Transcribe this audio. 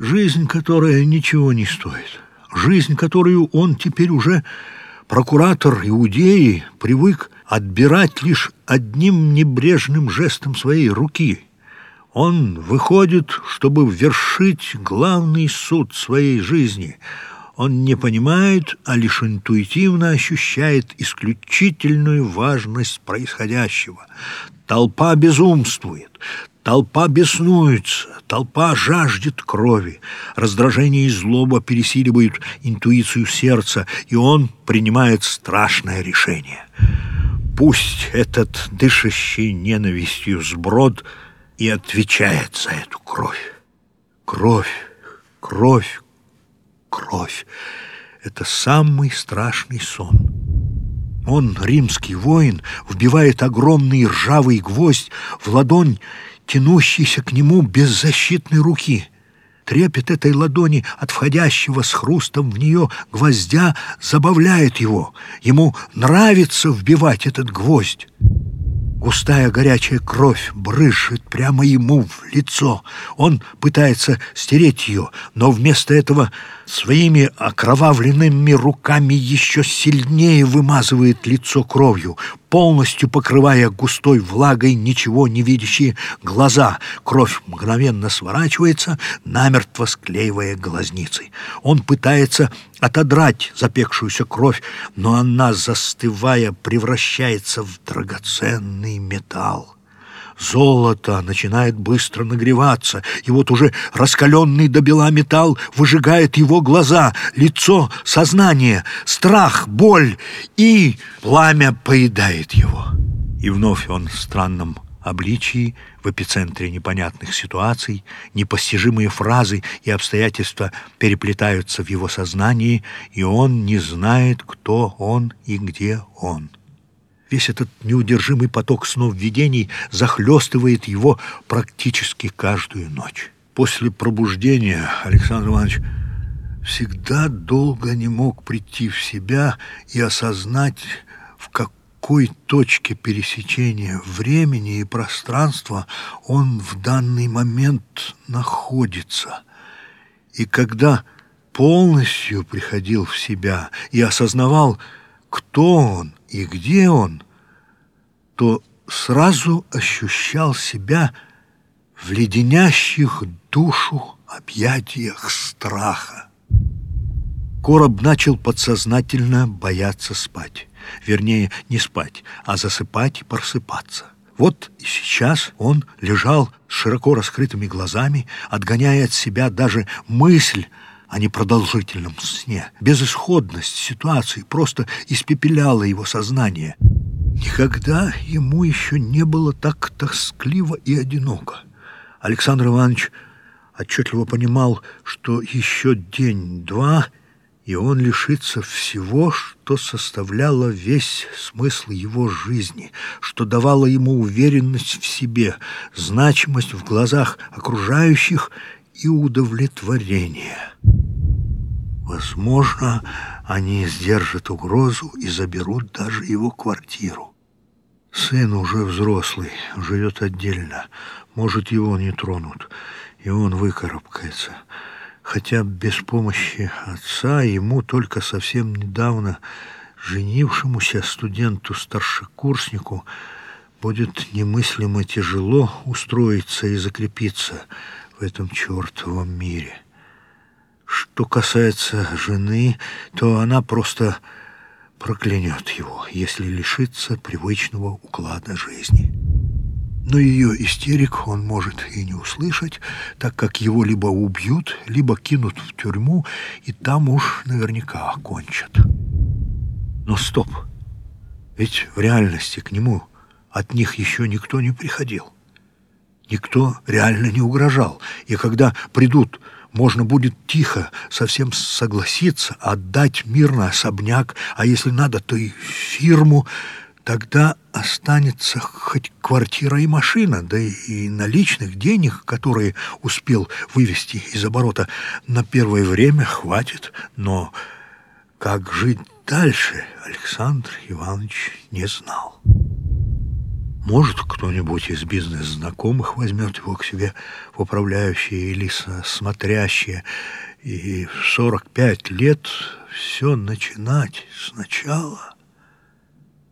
Жизнь, которая ничего не стоит. Жизнь, которую он теперь уже, прокуратор Иудеи, привык отбирать лишь одним небрежным жестом своей руки. Он выходит, чтобы вершить главный суд своей жизни — он не понимает, а лишь интуитивно ощущает исключительную важность происходящего. Толпа безумствует, толпа беснуется, толпа жаждет крови. Раздражение и злоба пересиливают интуицию сердца, и он принимает страшное решение. Пусть этот дышащий ненавистью сброд и отвечает за эту кровь. Кровь, кровь, кровь. Это самый страшный сон. Он, римский воин, вбивает огромный ржавый гвоздь в ладонь, тянущийся к нему беззащитной руки. Трепет этой ладони от входящего с хрустом в нее гвоздя забавляет его. Ему нравится вбивать этот гвоздь. Густая горячая кровь брызжет прямо ему в лицо. Он пытается стереть ее, но вместо этого своими окровавленными руками еще сильнее вымазывает лицо кровью, полностью покрывая густой влагой ничего не видящие глаза. Кровь мгновенно сворачивается, намертво склеивая глазницы. Он пытается отодрать запекшуюся кровь, но она, застывая, превращается в драгоценный металл. Золото начинает быстро нагреваться, и вот уже раскаленный до бела металл выжигает его глаза, лицо, сознание, страх, боль, и пламя поедает его. И вновь он в странном обличии, в эпицентре непонятных ситуаций, непостижимые фразы и обстоятельства переплетаются в его сознании, и он не знает, кто он и где он. Весь этот неудержимый поток снов видений захлестывает его практически каждую ночь. После пробуждения Александр Иванович всегда долго не мог прийти в себя и осознать, в какой точке пересечения времени и пространства он в данный момент находится. И когда полностью приходил в себя и осознавал, кто он и где он, то сразу ощущал себя в леденящих душу объятиях страха. Короб начал подсознательно бояться спать. Вернее, не спать, а засыпать и просыпаться. Вот и сейчас он лежал с широко раскрытыми глазами, отгоняя от себя даже мысль о непродолжительном сне. Безысходность ситуации просто испепеляла его сознание. Никогда ему еще не было так тоскливо и одиноко. Александр Иванович отчетливо понимал, что еще день-два, и он лишится всего, что составляло весь смысл его жизни, что давало ему уверенность в себе, значимость в глазах окружающих и удовлетворение. Возможно, они сдержат угрозу и заберут даже его квартиру. Сын уже взрослый, живет отдельно. Может, его не тронут, и он выкарабкается. Хотя без помощи отца ему только совсем недавно женившемуся студенту-старшекурснику будет немыслимо тяжело устроиться и закрепиться в этом чертовом мире. Что касается жены, то она просто проклянет его, если лишится привычного уклада жизни. Но ее истерик он может и не услышать, так как его либо убьют, либо кинут в тюрьму, и там уж наверняка окончат. Но стоп! Ведь в реальности к нему от них еще никто не приходил. Никто реально не угрожал. И когда придут можно будет тихо совсем согласиться, отдать мирно особняк, а если надо, то и фирму, тогда останется хоть квартира и машина, да и наличных денег, которые успел вывести из оборота, на первое время хватит, но как жить дальше, Александр Иванович не знал. Может, кто-нибудь из бизнес-знакомых возьмет его к себе в управляющие или смотрящие, и в 45 лет все начинать сначала –